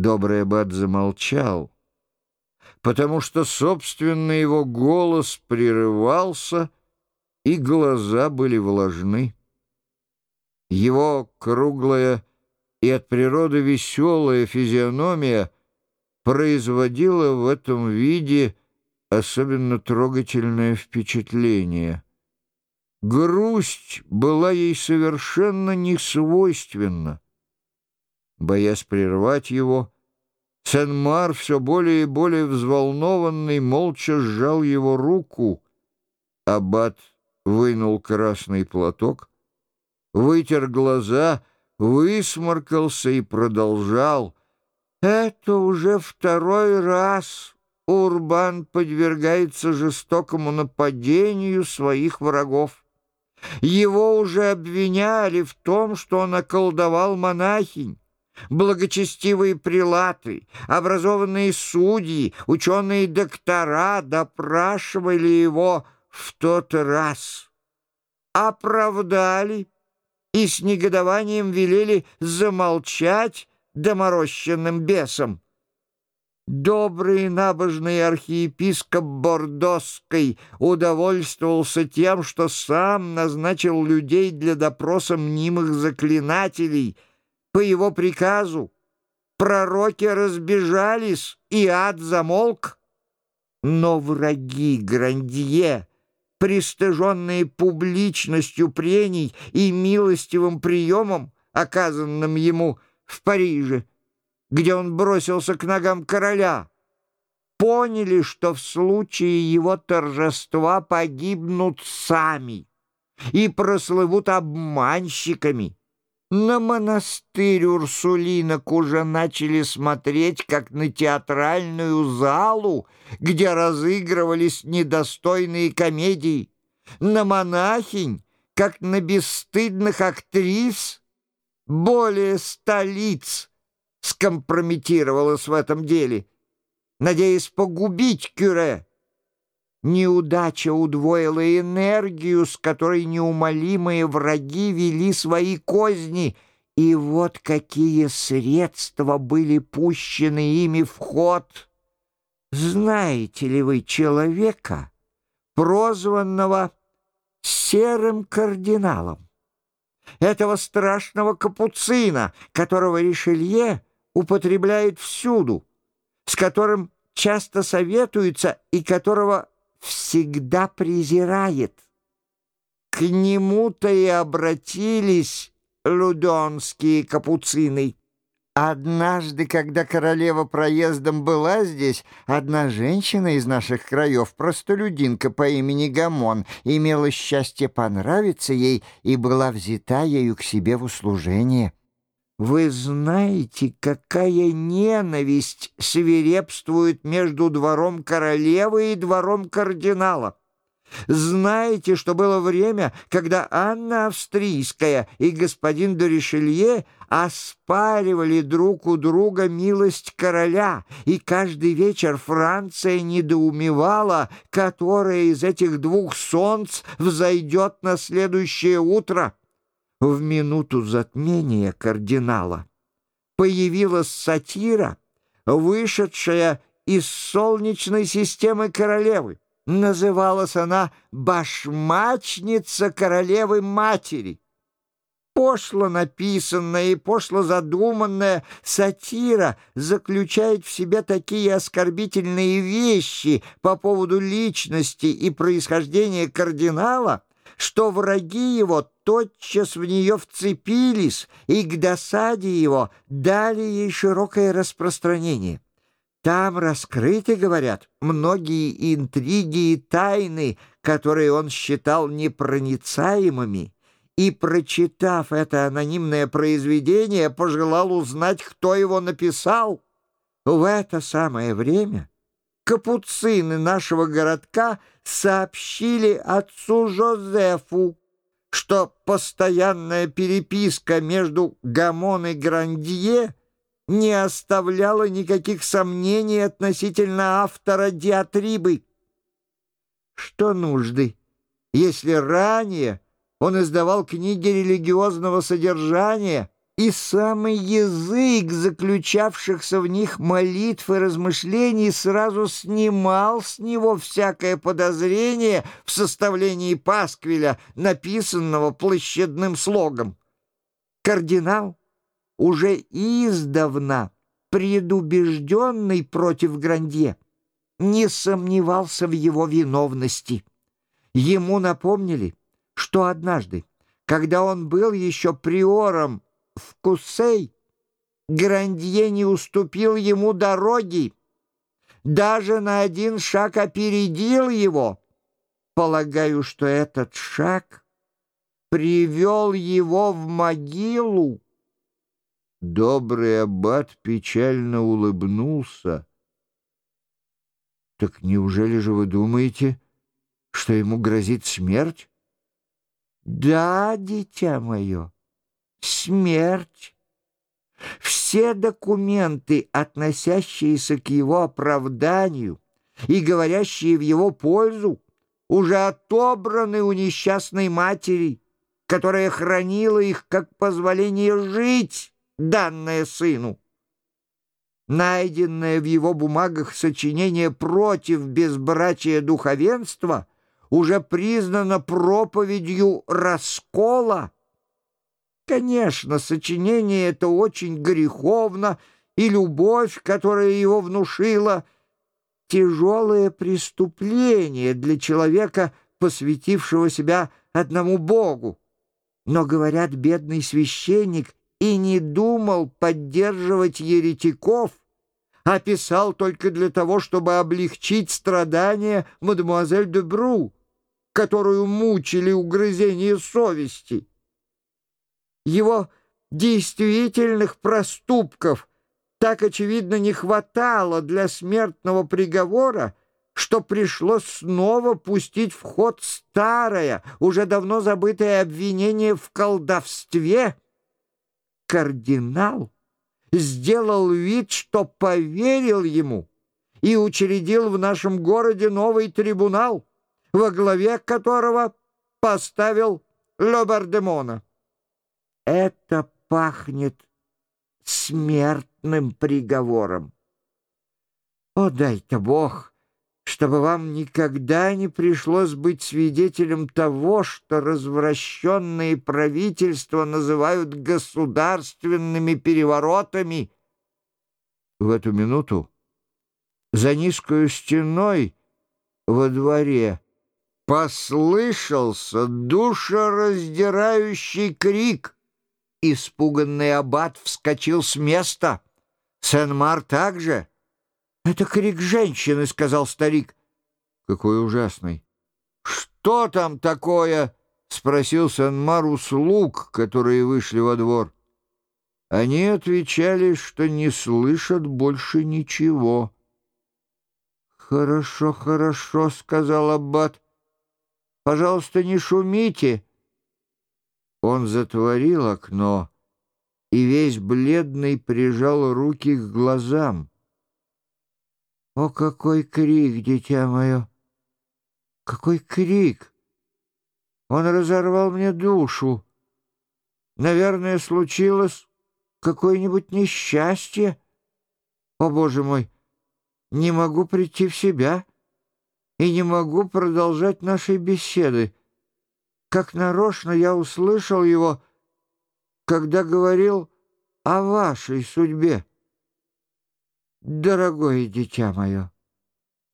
Добрый аббат замолчал, потому что, собственно, его голос прерывался, и глаза были влажны. Его круглая и от природы веселая физиономия производила в этом виде особенно трогательное впечатление. Грусть была ей совершенно не свойственна. Боясь прервать его, Сен-Мар, все более и более взволнованный, молча сжал его руку. Аббат вынул красный платок, вытер глаза, высморкался и продолжал. «Это уже второй раз Урбан подвергается жестокому нападению своих врагов. Его уже обвиняли в том, что он околдовал монахинь. Благочестивые прилаты, образованные судьи, ученые-доктора допрашивали его в тот раз. Оправдали и с негодованием велели замолчать доморощенным бесом. Добрый набожный архиепископ Бордосской удовольствовался тем, что сам назначил людей для допроса мнимых заклинателей — по его приказу пророки разбежались, и ад замолк. Но враги Грандье, пристыженные публичностью прений и милостивым приемом, оказанным ему в Париже, где он бросился к ногам короля, поняли, что в случае его торжества погибнут сами и прослывут обманщиками. На монастырь Урсулинок уже начали смотреть, как на театральную залу, где разыгрывались недостойные комедии. На монахинь, как на бесстыдных актрис. Более столиц скомпрометировалась в этом деле, надеясь погубить Кюре. Неудача удвоила энергию, с которой неумолимые враги вели свои козни, и вот какие средства были пущены ими в ход. Знаете ли вы человека, прозванного серым кардиналом? Этого страшного капуцина, которого Ришелье употребляет всюду, с которым часто советуется и которого всегда презирает. К нему-то и обратились людонские капуцины. Однажды, когда королева проездом была здесь, одна женщина из наших краев, простолюдинка по имени Гамон, имела счастье понравиться ей и была взята ею к себе в услужение. Вы знаете, какая ненависть свирепствует между двором королевы и двором кардинала. Знаете, что было время, когда Анна Австрийская и господин Доришелье оспаривали друг у друга милость короля, и каждый вечер Франция недоумевала, которое из этих двух солнц взойдет на следующее утро в минуту затмения кардинала появилась сатира, вышедшая из солнечной системы королевы. Называлась она «Башмачница королевы-матери». Пошло написанная и пошло задуманная сатира заключает в себе такие оскорбительные вещи по поводу личности и происхождения кардинала, что враги его тотчас в нее вцепились и к досаде его дали ей широкое распространение. Там раскрыты, говорят, многие интриги и тайны, которые он считал непроницаемыми, и, прочитав это анонимное произведение, пожелал узнать, кто его написал. В это самое время капуцины нашего городка сообщили отцу Жозефу, что постоянная переписка между Гамон и Грандье не оставляла никаких сомнений относительно автора диатрибы. Что нужды, если ранее он издавал книги религиозного содержания и самый язык заключавшихся в них молитв и размышлений сразу снимал с него всякое подозрение в составлении пасквиля, написанного площадным слогом. Кардинал уже издавна предубежденный против Грандье, не сомневался в его виновности. Ему напомнили, что однажды, когда он был еще приором в Кусей, Грандье не уступил ему дороги, даже на один шаг опередил его. Полагаю, что этот шаг привел его в могилу. Добрый аббат печально улыбнулся. «Так неужели же вы думаете, что ему грозит смерть?» «Да, дитя мое, смерть. Все документы, относящиеся к его оправданию и говорящие в его пользу, уже отобраны у несчастной матери, которая хранила их как позволение жить» данное сыну. Найденное в его бумагах сочинение против безбрачия духовенства уже признано проповедью раскола. Конечно, сочинение это очень греховно, и любовь, которая его внушила, тяжелое преступление для человека, посвятившего себя одному Богу. Но, говорят, бедный священник и не думал поддерживать еретиков, а писал только для того, чтобы облегчить страдания мадемуазель де Бру, которую мучили угрызения совести. Его действительных проступков так, очевидно, не хватало для смертного приговора, что пришлось снова пустить в ход старое, уже давно забытое обвинение в колдовстве — кардинал сделал вид, что поверил ему и учредил в нашем городе новый трибунал, во главе которого поставил Лобардемона. Это пахнет смертным приговором. О, дай-то Бог! чтобы вам никогда не пришлось быть свидетелем того, что развращенные правительства называют государственными переворотами. В эту минуту за низкую стеной во дворе послышался душераздирающий крик. Испуганный аббат вскочил с места. Сен-Мар также — «Это крик женщины», — сказал старик. «Какой ужасный!» «Что там такое?» — спросил Санмар у слуг, которые вышли во двор. Они отвечали, что не слышат больше ничего. «Хорошо, хорошо», — сказал Аббат. «Пожалуйста, не шумите». Он затворил окно и весь бледный прижал руки к глазам. О, какой крик, дитя мое! Какой крик! Он разорвал мне душу. Наверное, случилось какое-нибудь несчастье. О, Боже мой, не могу прийти в себя и не могу продолжать нашей беседы. Как нарочно я услышал его, когда говорил о вашей судьбе. Дорогое дитя мое,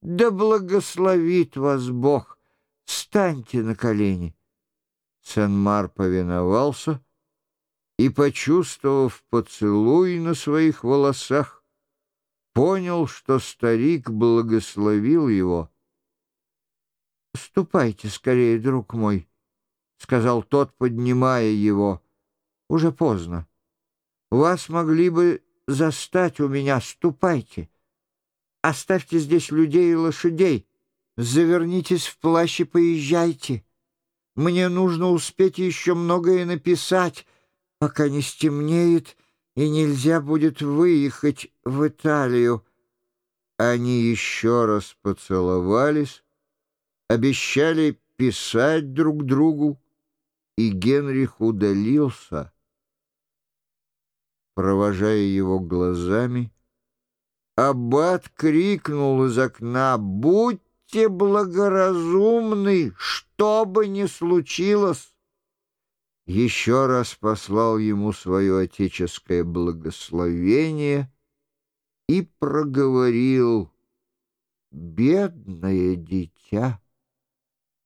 да благословит вас Бог! Станьте на колени!» Сен-Мар повиновался и, почувствовав поцелуй на своих волосах, понял, что старик благословил его. «Ступайте скорее, друг мой», — сказал тот, поднимая его. «Уже поздно. Вас могли бы застать у меня, ступайте. Оставьте здесь людей и лошадей. Завернитесь в плащ и поезжайте. Мне нужно успеть еще многое написать, пока не стемнеет и нельзя будет выехать в Италию. Они еще раз поцеловались, обещали писать друг другу, и Генрих удалился — провожая его глазами. Аббат крикнул из окна «Будьте благоразумны, что бы ни случилось!» Еще раз послал ему свое отеческое благословение и проговорил «Бедное дитя!»